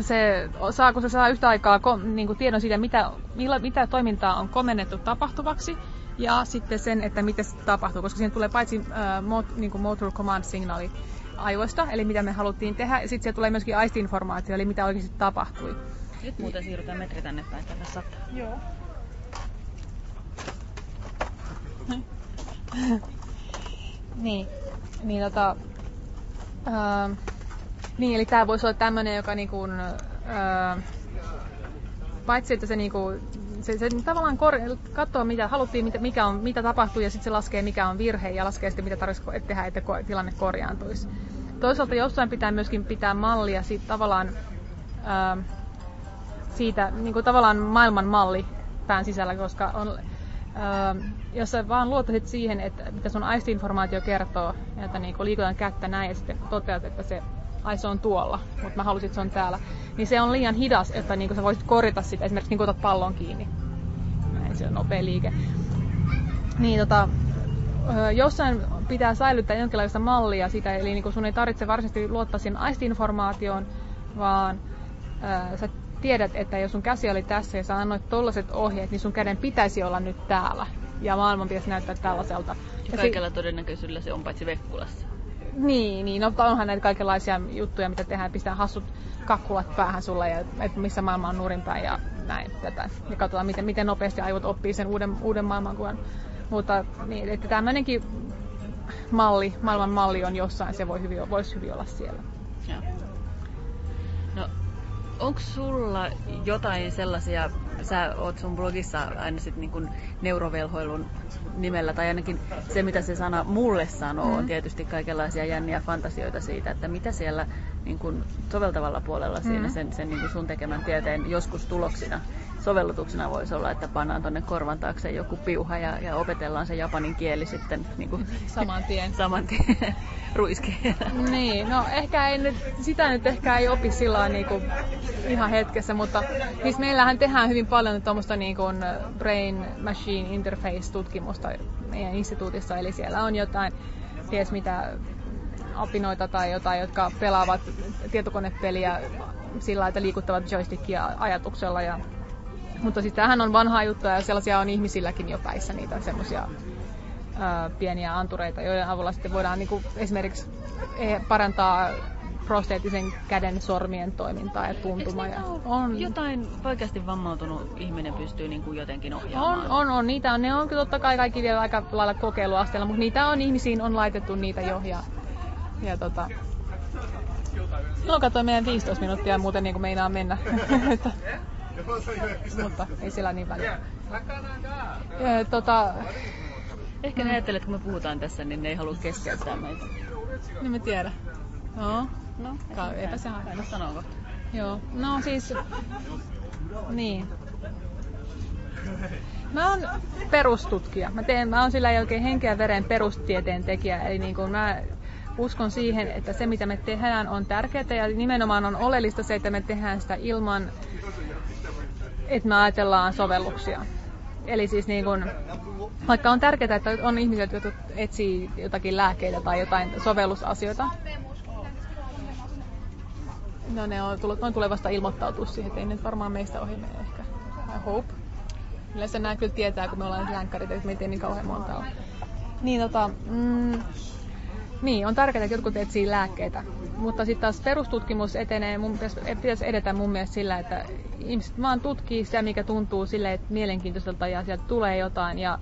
se, saako se saa yhtä aikaa ko, niin kuin tiedon siitä, mitä, millä, mitä toimintaa on komennettu tapahtuvaksi, ja sitten sen, että miten se tapahtuu, koska siihen tulee paitsi äh, mot, niin kuin motor command signaali aivoista, eli mitä me haluttiin tehdä, ja sitten siellä tulee myöskin aisti-informaatio, eli mitä oikeasti tapahtui. Nyt muuten siirrytään metri tänne päin, tänne sataa. Joo. niin, niin tota, ää, niin, eli tämä voisi olla tämmöinen, joka niinku, ää, paitsi että se niinku, se, se tavallaan kor, katsoo, mitä haluttiin, mitä, mikä on, mitä tapahtuu, ja sitten se laskee, mikä on virhe, ja laskee sitten, mitä tarvitsisi tehdä, että tilanne korjaantuisi. Toisaalta jossain pitää myöskin pitää mallia siitä tavallaan ää, siitä niin kuin tavallaan maailman malli pään sisällä, koska on, ää, jos sä vaan luottaisit siihen, että mitä sun aisti-informaatio kertoo, että niin kuin liikutaan kättä näin ja sitten toteat, että se ai se on tuolla, mutta mä halusin, että se on täällä, niin se on liian hidas, että niin kuin sä voisit korjata sitä, esimerkiksi niin otat pallon kiinni. Näin se on nopea liike. Niin tota, jossain pitää säilyttää jonkinlaista mallia sitä, eli niin sun ei tarvitse varsinaisesti luottaa siihen aisti-informaatioon, vaan ö, sä tiedät, että jos sun käsi oli tässä ja sä annoit tollaset ohjeet, niin sun käden pitäisi olla nyt täällä. Ja maailman pitäisi näyttää tällaiselta. Ja kaikella todennäköisyydellä se on paitsi Vekkulassa. Niin, niin, no onhan näitä kaikenlaisia juttuja, mitä tehdään, pistää hassut kakkulat päähän sulle ja että missä maailma on nurinpäin ja näin tätä. Ja katsotaan, miten, miten nopeasti aivot oppii sen uuden, uuden maailmankuvan. Mutta niin, että tämmöinenkin malli, maailman malli on jossain, se voi hyvin, voisi hyvin olla siellä. Joo. Onko sulla jotain sellaisia, sä oot sun blogissa aina sit niin neurovelhoilun nimellä, tai ainakin se mitä se sana mulle sanoo, mm. on tietysti kaikenlaisia jänniä fantasioita siitä, että mitä siellä niin kun soveltavalla puolella siinä Mm. sen, sen niin kun sun tekemän tieteen joskus tuloksina, sovellutuksena voisi olla, että pannaan tonne korvan taakse joku piuha ja, ja opetellaan se japanin kieli sitten niin kun Saman tien. saman tien ruiskeella. Niin, no ehkä ei nyt, sitä nyt ehkä ei opi sillä lailla niinku ihan hetkessä, mutta siis meillähän tehdään hyvin paljon tuommoista niinku brain machine interface tutkimusta meidän instituutissa, eli siellä on jotain, ties mitä apinoita tai jotain, jotka pelaavat tietokonepeliä sillä että liikuttavat joystickia ajatuksella ja mutta siis tämähän on vanhaa juttua ja sellaisia on ihmisilläkin jo päissä niitä semmoisia pieniä antureita, joiden avulla sitten voidaan niin kuin esimerkiksi eh, parantaa prosteettisen käden sormien toimintaa ja tuntumaa. Ja on, Jotain vaikeasti vammautunut ihminen pystyy niin kuin jotenkin on, ohjaamaan. on, on, niitä on, ne on kyllä totta kai kaikki vielä aika lailla kokeiluasteella, mutta niitä on ihmisiin, on laitettu niitä jo ja, ja tota, No katsoin meidän 15 minuuttia muuten niin kuin meinaa mennä. Mutta ei sillä niin väliä. Tota, Ehkä ne ajattelee, että kun me puhutaan tässä, niin ne ei halua keskeyttää meitä. en mä tiedä. No, No, Ka- eipä se haittaa. Kohta. Joo, no siis, niin. Mä oon perustutkija. Mä, teen, mä oon sillä oikein henkeä ja veren perustieteen tekijä. Eli niin kuin mä uskon siihen, että se mitä me tehdään on tärkeää ja nimenomaan on oleellista se, että me tehdään sitä ilman, että me ajatellaan sovelluksia. Eli siis niin kuin, vaikka on tärkeää, että on ihmisiä, jotka etsii jotakin lääkkeitä tai jotain sovellusasioita, No ne on, tullut, on tulee vasta ilmoittautua siihen, että ei nyt varmaan meistä ohi mene ehkä. I hope. Yleensä nämä kyllä tietää, kun me ollaan länkkärit, että meitä ei niin kauhean monta. Niin, tota, mm, niin, on tärkeää, että jotkut etsii lääkkeitä. Mutta sitten taas perustutkimus etenee, mun pitäisi, pitäisi edetä mun mielestä sillä, että ihmiset vaan tutkii sitä, mikä tuntuu sille, että mielenkiintoiselta ja sieltä tulee jotain. Ja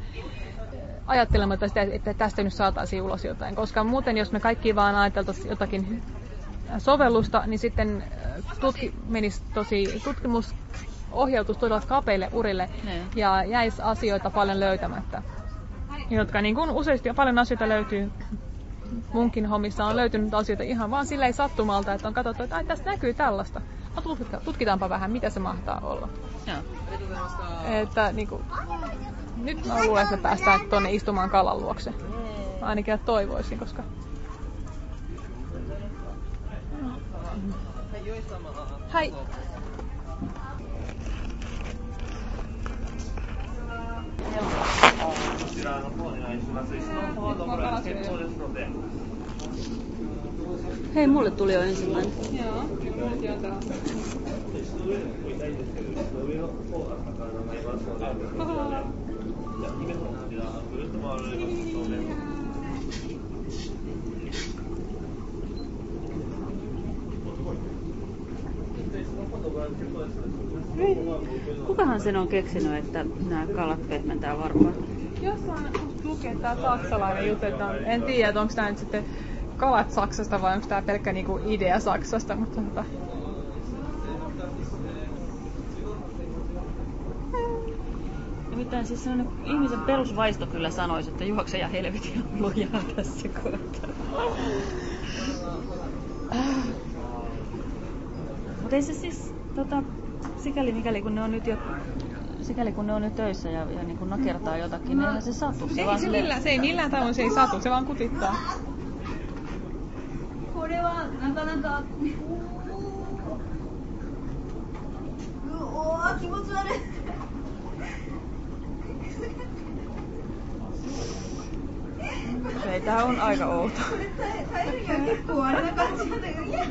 ajattelematta sitä, että tästä nyt saataisiin ulos jotain. Koska muuten, jos me kaikki vaan ajateltaisiin jotakin sovellusta, niin sitten äh, tutki, menisi tosi, tutkimus ohjautuisi todella kapeille urille Niin. ja jäisi asioita paljon löytämättä. Jotka niin kuin useasti paljon asioita löytyy munkin hommissa on löytynyt asioita ihan vaan sillä ei sattumalta, että on katsottu, että ai tässä näkyy tällaista. No, tutkitaanpa vähän, mitä se mahtaa olla. Joo. Että niin kuin, nyt mä luulen, että me päästään tuonne istumaan kalan luokse. Ainakin toivoisin, koska... Hei! Hei! ちらの方お願いします。椅子の方はどこらで結構ですので。 Hei, mulle tuli jo ensimmäinen. Joo, kyllä tietää. 痛いですけど、上の方が魚がいますので、こちらで。じゃあ、姫のこちら、ぐるっと回られますので。 Kukahan sen on keksinyt, että nämä kalat pehmentää varmaa? Jossain lukee tää saksalainen juttu, että on, en tiedä, että onko tää nyt sitten kalat Saksasta vai onko tää pelkkä niinku idea Saksasta, mutta tota, Nimittäin siis sellainen ihmisen perusvaisto kyllä sanoisi, että juokse ja helvetin on lujaa tässä kohtaa. Mutta ei se siis, tota, sikäli mikäli kun ne on nyt jo sikäli kun ne on nyt töissä ja, ja niin kun nakertaa jotakin, niin eihän se satu. Se ei vaan se, silleen- millään, se ei millään tavoin se ei satu, se vaan kutittaa. これはなかなかうおー気持ち悪い Ei, tää on aika outo. これ耐え耐えるには結構あれな感じなんだけどいや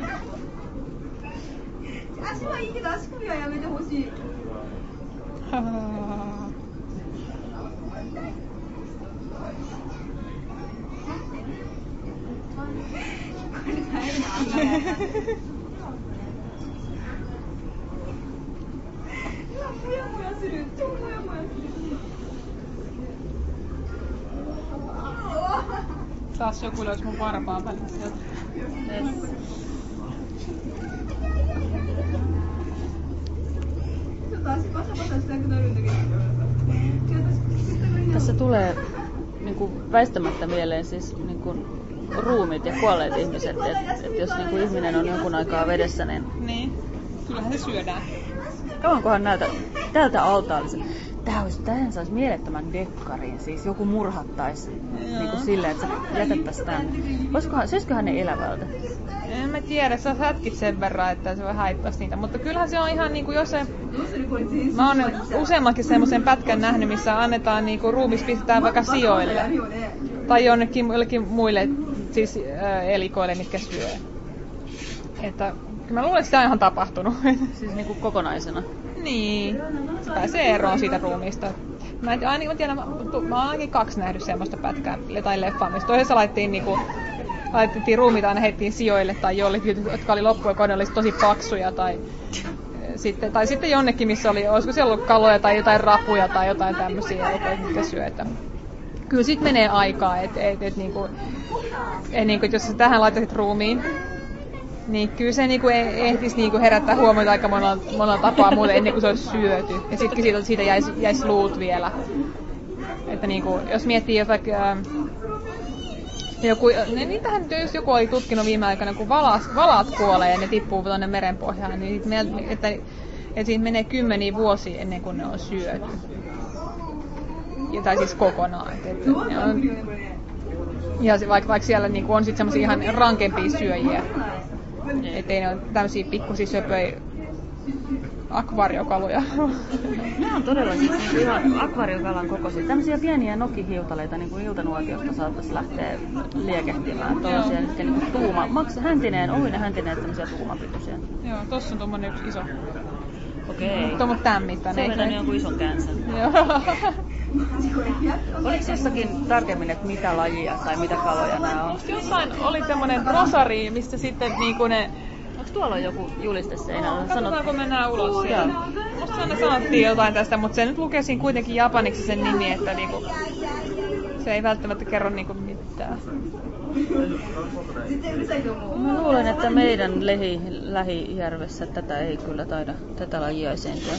足はいいけど足首はやめてほしい Sağ şokolaj mübarek bana. Yes. と足バサバサしたくなるんだけど違う私靴下がいいな Tässä tulee niin kuin väistämättä mieleen siis niin kuin ruumit ja kuolleet ihmiset. Et, et jos niin kuin ihminen on jonkun aikaa vedessä, niin Niin. Kyllähän se syödään. kauankohan näitä tältä altaalisen. Tää olisi, tähän saisi mielettömän dekkarin, siis joku murhattaisi niin kuin silleen, että se jätettäisiin tänne. Voisikohan, söisiköhän ne elävältä? En mä tiedä, sä sätkit sen verran, että se vähän haittaisi niitä. Mutta kyllähän se on ihan niinku, jos se... Mä oon useammankin semmoisen pätkän nähnyt, missä annetaan niinku ruumis pistetään vaikka sijoille. Tai jonnekin jollekin muille siis äh, elikoille, mitkä syö. Että kyllä mä luulen, että sitä on ihan tapahtunut. Siis niin kuin kokonaisena. niin, se pääsee eroon siitä ruumiista. Mä, en, ainakin, mä, tiedän, mä, mä oon ainakin kaksi nähnyt semmoista pätkää tai leffaa, missä toisessa laitettiin niinku, laitettiin ruumiita aina heittiin sijoille tai jollekin, jotka oli loppujen oli tosi paksuja tai eh, sitten, tai sitten jonnekin, missä oli, olisiko siellä ollut kaloja tai jotain rapuja tai jotain tämmöisiä, elukoita, mitkä syö. Että kyllä sit menee aikaa, että et, et, niinku, et, niinku, jos sä tähän laittaisit ruumiin, niin kyllä se niinku e- ehtisi niinku herättää huomiota aika monella, monella tapaa muuten ennen kuin se olisi syöty. Ja sitten siitä, siitä jäisi, jäisi luut vielä. Että niinku, jos miettii vaikka... ää, Joku, ne, niitähän nyt jos joku oli tutkinut viime aikoina, kun valas, valaat kuolee ja ne tippuu tuonne merenpohjaan, niin me, että, että siitä menee kymmeniä vuosia ennen kuin ne on syöty. Ja, tai siis kokonaan. Et, et, ne on, ja se, vaikka, vaikka siellä niinku on sitten semmoisia ihan rankempia syöjiä. Ettei ne ole tämmöisiä pikkusia söpöjä akvariokaluja. Nämä on todella siis kuin ihan akvariokalan kokoisia. Tämmöisiä pieniä nokihiutaleita niin kuin iltanuotiosta saattaisi lähteä liekehtimään. Tuollaisia nyt niin kuin tuuma, maksa häntineen, ohuinen häntineen, tämmöisiä tuumapituisia. Joo, tossa on tommonen yksi iso. Okei. Tommo tämän mittainen. Se on vetänyt jonkun ison känsän. Oliko jossakin tarkemmin, että mitä lajia tai mitä kaloja nämä on? Jossain oli semmonen rosari, missä sitten niinku ne tuolla on joku juliste seinällä? No, katsotaanko sanot... mennään ulos Joo. Musta aina sanottiin jotain tästä, mutta se nyt lukee siinä kuitenkin japaniksi sen nimi, että niinku, se ei välttämättä kerro niinku mitään. Mä luulen, että meidän lehi, lähijärvessä tätä ei kyllä taida, tätä lajia esiintyä.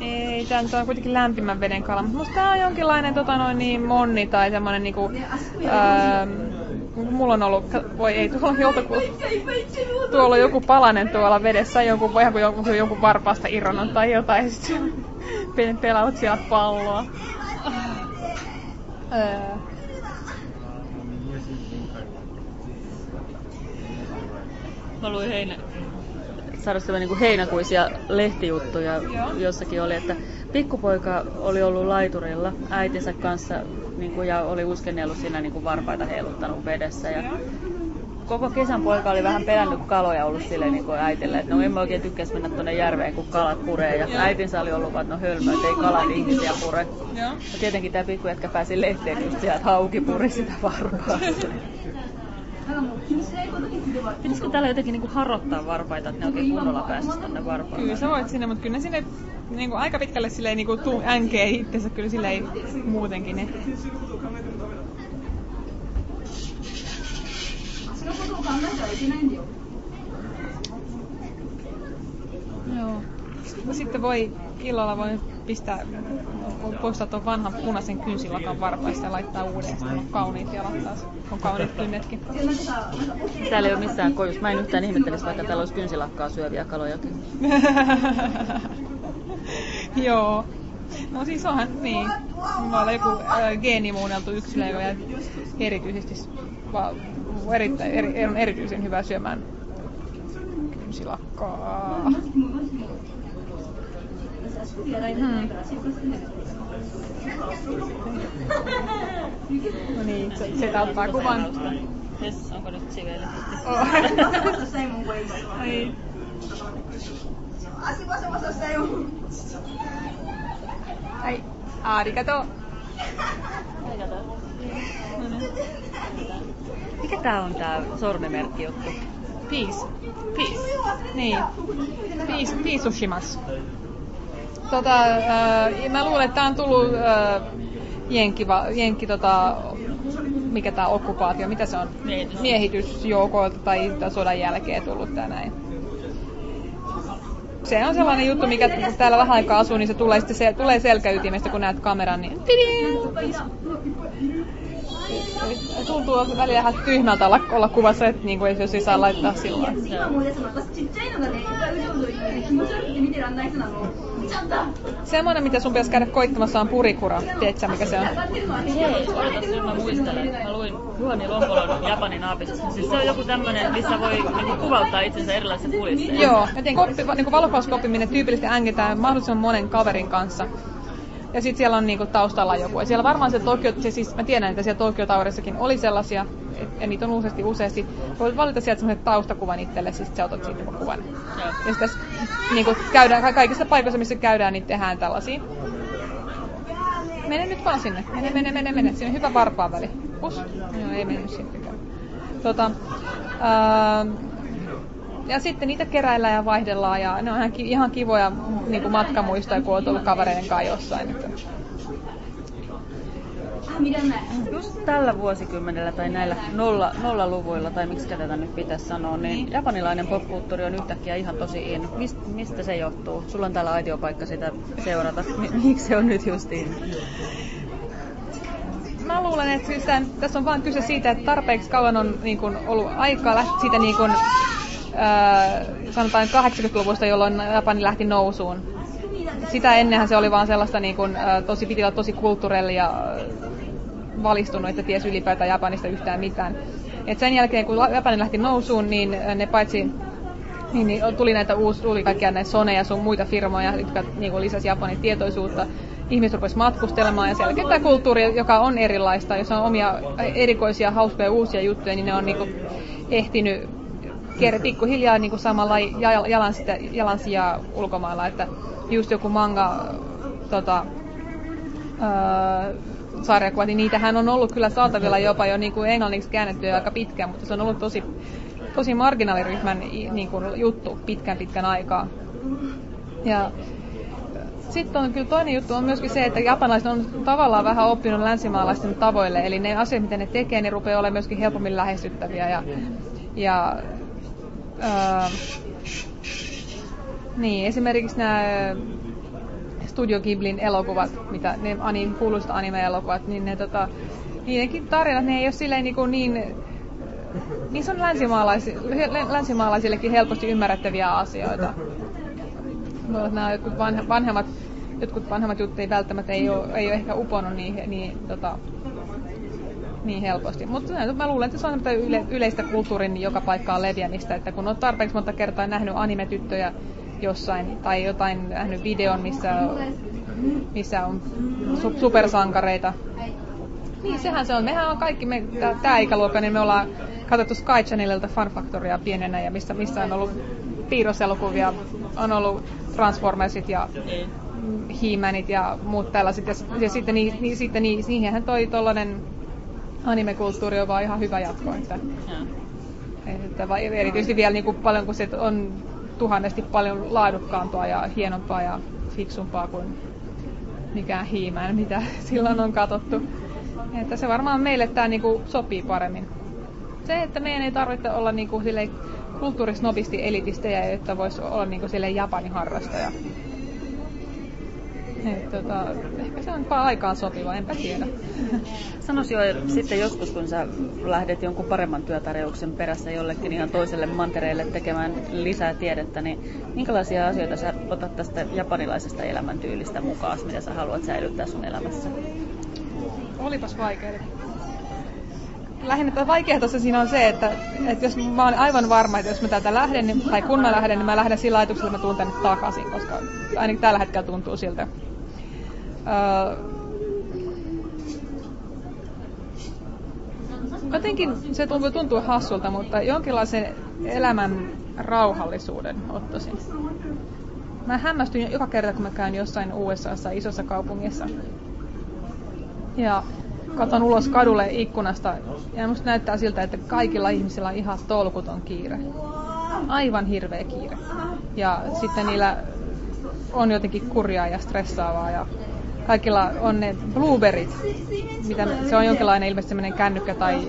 Ei, tämä nyt on kuitenkin lämpimän veden kala, mutta musta tää on jonkinlainen tota noin, niin monni tai semmonen niinku, öö, mulla on ollut, voi ei, tuolla on joltaku, tuolla on joku palanen tuolla vedessä, jonkun, ihan kuin jonkun, jonkun varpaasta irronnut tai jotain, ja sitten pe- pelaavat siellä palloa. Öö, Mä luin heine, saada sellainen niin heinäkuisia lehtijuttuja. Jossakin oli, että pikkupoika oli ollut laiturilla äitinsä kanssa niin kuin, ja oli uskennellut siinä niin kuin varpaita heiluttanut vedessä. Ja koko kesän poika oli vähän pelännyt kaloja ollut silleen niin kuin äitille, että no en mä oikein tykkäisi mennä tuonne järveen, kun kalat puree. Ja äitinsä oli ollut, että no hölmö, että ei kalat ihmisiä pure. Ja tietenkin tämä pikkujätkä pääsi lehteen just sieltä, että hauki puri sitä varpaasta. Pitäisikö täällä jotenkin niinku harottaa varpaita, että ne oikein kunnolla pääsisi tänne varpaan? Kyllä sä voit sinne, mutta kyllä ne sinne niinku aika pitkälle silleen niinku tuu änkee itsensä kyllä silleen muutenkin. Niin- ne. Joo. No sitten voi illalla voi pistää, poistaa tuon vanhan punaisen kynsilakan varpaista ja laittaa uudestaan. On kauniit jalat taas. On kauniit kynnetkin. Täällä ei ole missään kojus. Mä en yhtään ihmettelisi, vaikka täällä olisi kynsilakkaa syöviä kalojakin. Joo. No siis onhan niin. Mä olen joku äh, geenimuunneltu yksilö, ja erityisesti va, erittäin, eri, erityisen hyvä syömään kynsilakkaa. らし。Niin, se, se tappaa kuvan. Jes, onko nyt se vielä? Ai, Ai, arigato. Mikä tää on tää sormemerkki juttu? Peace. Peace. Niin. Peace, peace ushimas. Tota, äh, mä luulen, että tää on tullut äh, jenki, jenki tota, mikä tää okkupaatio, mitä se on? Miehitys. Miehitysjoukoilta tai sodan jälkeen tullut tää näin. Se on sellainen juttu, mikä kun täällä vähän aikaa asuu, niin se tulee, sitten se, tulee selkäytimestä, kun näet kameran, niin tidin! tuntuu välillä ihan tyhmältä olla, olla kuvassa, että niinku ei se laittaa sillä Semmoinen, mitä sun pitäisi käydä koittamassa on purikura. Tiedätkö mikä se on? Hei, odotas nyt mä muistelen. Mä luin Juoni Lompolon Japanin aapisesta. Siis se on joku tämmöinen, missä voi niinku kuvauttaa itsensä erilaisissa kulisseissa. Joo, joten koppi, niinku valokuvauskoppi, minne tyypillisesti ängetään mahdollisimman monen kaverin kanssa. Ja sitten siellä on niinku taustalla joku. Ja siellä varmaan se Tokyo, se siis, mä tiedän, että siellä Tokyo Towerissakin oli sellaisia, et, ja niitä on useasti useasti. Voit valita sieltä semmoisen taustakuvan itselle, siis sä otat siitä kuvan. Ja sitten niinku, käydään, ka- kaikissa paikoissa, missä käydään, niin tehdään tällaisia. Mene nyt vaan sinne. Mene, mene, mene, mene. Siinä on hyvä varpaan väli. Pus. Joo, ei mennyt sittenkään. Tota, ää, ja sitten niitä keräillään ja vaihdellaan ja ne on ihan, ihan kivoja niin kuin matkamuistoja, kun olet ollut kavereiden kanssa jossain. Ah, just tällä vuosikymmenellä tai näillä nolla, nollaluvuilla, tai miksi tätä nyt pitäisi sanoa, niin, niin japanilainen popkulttuuri on yhtäkkiä ihan tosi in. Mist, mistä se johtuu? Sulla on täällä aitiopaikka sitä seurata. Miksi se on nyt justiin? mä luulen, että siis tämän, tässä on vain kyse siitä, että tarpeeksi kauan on niin kun, ollut aikaa lähteä siitä niin kun, ää, sanotaan 80-luvusta, jolloin Japani lähti nousuun. Sitä ennenhän se oli vaan sellaista, niin kuin, ää, tosi, piti olla tosi kulttuurelli ja ää, valistunut, että ties ylipäätään Japanista yhtään mitään. Et sen jälkeen, kun Japani lähti nousuun, niin ne paitsi niin, niin tuli näitä uusi, tuli kaikkia näitä Sone ja sun muita firmoja, jotka niin kuin lisäsi Japanin tietoisuutta. Ihmiset rupesivat matkustelemaan ja siellä tämä kulttuuri, joka on erilaista, jossa on omia erikoisia, hauskoja uusia juttuja, niin ne on niin kuin ehtinyt ker- pikkuhiljaa niin kuin samalla jal- jalan sitä, jalansijaa ulkomailla, että just joku manga tota, öö, sarjakuvat, niin niitähän on ollut kyllä saatavilla jopa jo niin kuin englanniksi käännettyä aika pitkään, mutta se on ollut tosi, tosi marginaaliryhmän niin kuin juttu pitkän pitkän aikaa. Ja sitten on kyllä toinen juttu on myöskin se, että japanilaiset on tavallaan vähän oppinut länsimaalaisten tavoille, eli ne asiat, mitä ne tekee, ne rupeaa olemaan myöskin helpommin lähestyttäviä ja, ja öö, niin, esimerkiksi nämä Studio Ghiblin elokuvat, mitä ne anim, kuuluisat anime-elokuvat, niin ne tota, niidenkin tarinat, ne ei ole silleen niin, kuin niin niissä on länsimaalaisi, länsimaalaisillekin helposti ymmärrettäviä asioita. Nämä jotkut vanhe, vanhemmat, jotkut vanhemmat jutut ei välttämättä ei ole, ei ole ehkä uponnut niihin, niin, tota, niin helposti. Mutta mä luulen, että se on yle, yleistä kulttuurin joka paikkaan leviämistä, että kun on tarpeeksi monta kertaa nähnyt anime-tyttöjä jossain tai jotain nähnyt videon, missä, missä on su- supersankareita, niin sehän se on. Mehän on kaikki, me, tämä ikäluokka, niin me ollaan katsottu Sky Channelilta Fun Factoria pienenä ja missä, missä on ollut piirroselokuvia, on ollut Transformersit ja He-Manit ja muut tällaiset. Ja, ja sitten, niin, niin, sitten niin, siihenhän toi tollanen animekulttuuri on vaan ihan hyvä jatko. Että, että erityisesti vielä niin kuin paljon, kun se on tuhannesti paljon laadukkaampaa ja hienompaa ja fiksumpaa kuin mikään hiimään, mitä silloin on katsottu. Että se varmaan meille tämä niinku sopii paremmin. Se, että meidän ei tarvitse olla niinku kulttuurisnobisti elitistejä, että voisi olla niinku Japanin harrastaja. Et, tota, ehkä se on vaan aikaan sopiva, enpä tiedä. Sanois jo sitten joskus, kun sä lähdet jonkun paremman työtarjouksen perässä jollekin ihan toiselle mantereelle tekemään lisää tiedettä, niin minkälaisia asioita sä otat tästä japanilaisesta elämäntyylistä mukaan, mitä sä haluat säilyttää sun elämässä? Olipas vaikeaa. Lähinnä vaikeaa tuossa siinä on se, että, että jos mä oon aivan varma, että jos mä täältä lähden, niin, tai kun mä lähden, niin mä lähden sillä ajatuksella, että mä tuun tänne takaisin, koska ainakin tällä hetkellä tuntuu siltä. Öö, jotenkin se tuntuu, tuntuu hassulta, mutta jonkinlaisen elämän rauhallisuuden ottaisin. Mä hämmästyn joka kerta, kun mä käyn jossain USAssa isossa kaupungissa. Ja katon ulos kadulle ikkunasta ja musta näyttää siltä, että kaikilla ihmisillä on ihan tolkuton kiire. Aivan hirveä kiire. Ja sitten niillä on jotenkin kurjaa ja stressaavaa ja kaikilla on ne blueberryt, mitä se on jonkinlainen ilmeisesti semmoinen kännykkä tai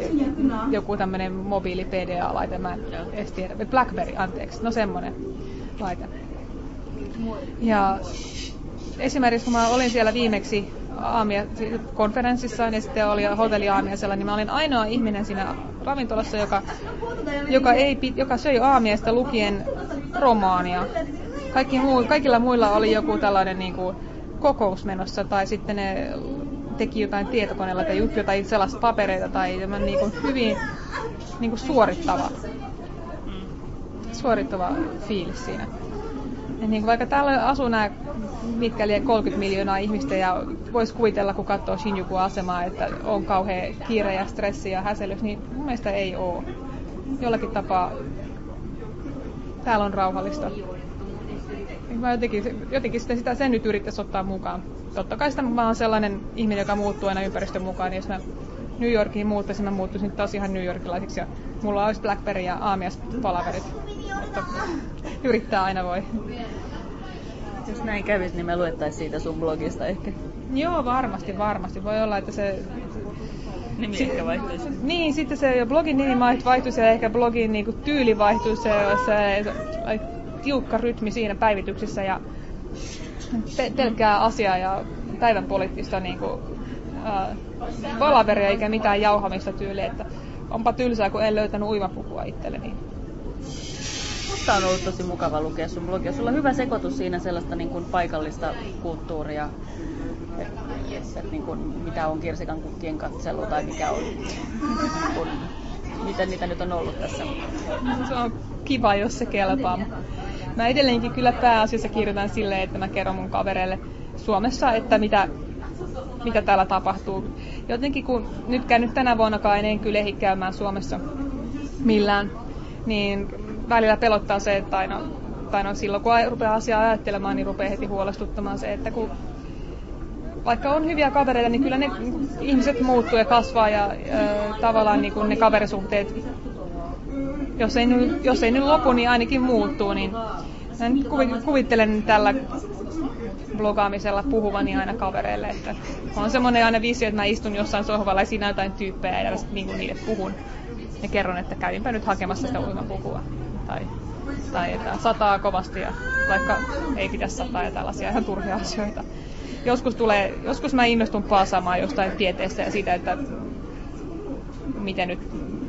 joku tämmöinen mobiili PDA-laite, mä en tiedä. Blackberry, anteeksi, no semmoinen laite. Ja esimerkiksi kun mä olin siellä viimeksi aamia konferenssissa ja sitten oli hotelli aamiaisella, niin mä olin ainoa ihminen siinä ravintolassa, joka, joka, ei, joka söi aamiaista lukien romaania. Kaikki muu, kaikilla muilla oli joku tällainen niin kuin, kokous menossa tai sitten ne teki jotain tietokoneella tai juttuja tai sellaista papereita tai niin kuin hyvin niin kuin suorittava, suorittava fiilis siinä. Niin vaikka täällä asuu nämä mitkä 30 miljoonaa ihmistä ja voisi kuvitella, kun katsoo Shinjuku-asemaa, että on kauhean kiire ja stressi ja häsellys, niin mun mielestä ei ole. Jollakin tapaa täällä on rauhallista. Mä jotenkin, jotenkin sitä, sitä sen nyt yrittäisi ottaa mukaan. Totta kai sitä mä oon sellainen ihminen, joka muuttuu aina ympäristön mukaan, niin jos mä New Yorkiin muuttaisin, mä muuttuisin taas ihan New Yorkilaisiksi ja mulla olisi Blackberry ja Aamias palaverit. Mutta yrittää aina voi. Jos näin kävisi, niin me luettaisiin siitä sun blogista ehkä. Joo, varmasti, varmasti. Voi olla, että se... Nimi si- ehkä vaihtuisi. Niin, sitten se jo blogin nimi vaihtuisi ja ehkä blogin niinku, tyyli vaihtuisi. Se, se, se tiukka rytmi siinä päivityksissä ja pe- pelkkää asiaa ja päivän poliittista niinku, äh, palaveria eikä mitään jauhamista tyyliä. Että onpa tylsää, kun en löytänyt uimapukua itselleni. Musta on ollut tosi mukava lukea sun blogia. Sulla on hyvä sekoitus siinä sellaista niin kuin paikallista kulttuuria, että et, niin kuin, mitä on kirsikan kukkien katselu tai mikä on, niin kuin, miten niitä nyt on ollut tässä. Se on kiva, jos se kelpaa. Mä edelleenkin kyllä pääasiassa kirjoitan silleen, että mä kerron mun kavereille Suomessa, että mitä, mitä täällä tapahtuu. Jotenkin kun nyt käynyt tänä vuonnakaan en kyllä ehdi käymään Suomessa millään, niin välillä pelottaa se, että aina, tai no silloin kun rupeaa asiaa ajattelemaan, niin rupeaa heti huolestuttamaan se, että kun vaikka on hyviä kavereita, niin kyllä ne ihmiset muuttuu ja kasvaa ja äh, tavallaan niin kuin ne kaverisuhteet, jos ei, jos ei nyt lopu, niin ainakin muuttuu. Niin mä nyt kuvittelen tällä blogaamisella puhuvani aina kavereille, että on semmoinen aina visio, että mä istun jossain sohvalla ja siinä jotain tyyppejä ja sitten niin niille puhun ja kerron, että kävinpä nyt hakemassa sitä uimapukua tai, tai että sataa kovasti ja vaikka ei pitäisi sataa ja tällaisia ihan turhia asioita. Joskus, tulee, joskus mä innostun paasaamaan jostain tieteestä ja siitä, että miten, nyt,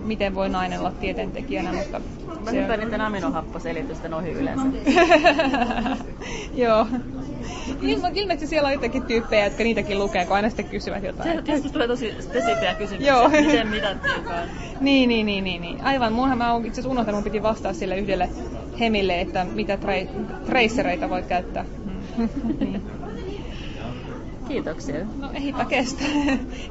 miten voi nainen olla tieteentekijänä, mutta Mä Se on- niiden aminohapposelitysten ohi yleensä. Joo. Ilme, ilmeisesti siellä on jotakin tyyppejä, jotka niitäkin lukee, kun aina sitten kysyvät jotain. Se, joskus tulee tosi spesifiä kysymyksiä. Joo. Miten mitattiinkaan? Niin, niin, niin, niin, niin. Aivan. Munhan mä oon itse asiassa unohtanut, mun piti vastaa sille yhdelle hemille, että mitä tra- tracereita voi käyttää. niin. Kiitoksia. No eipä kestä.